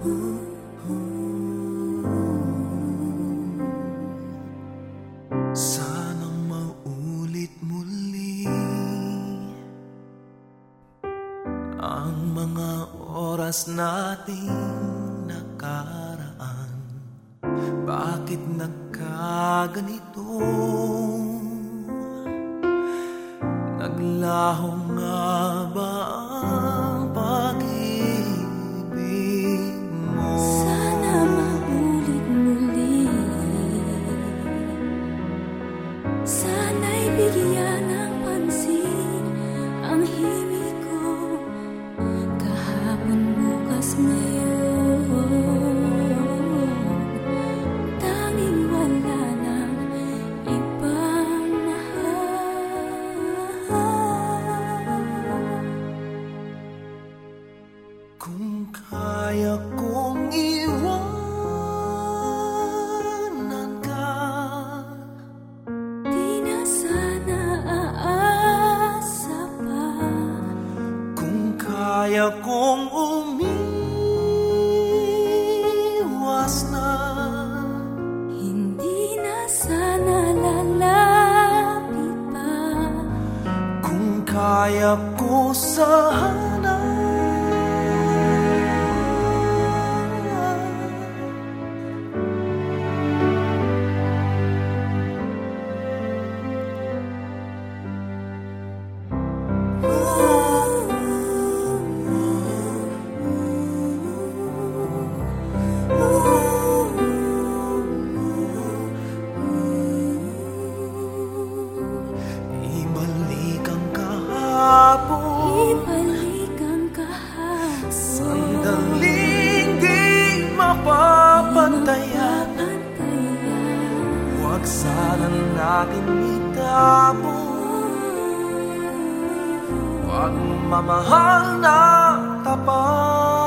Ang mga oras nating nakaraan Bakit nagkaganito? Naglaho nga ba ako sa hangin Pangalan natin itabo Pagmamahal na tapat.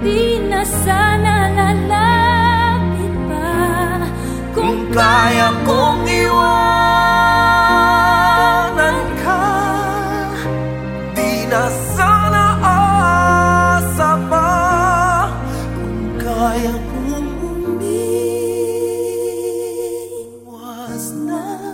Di na sana lalapit pa Kung kaya kong iwanan ka Di na sana asa pa. Kung kaya kong umiwas na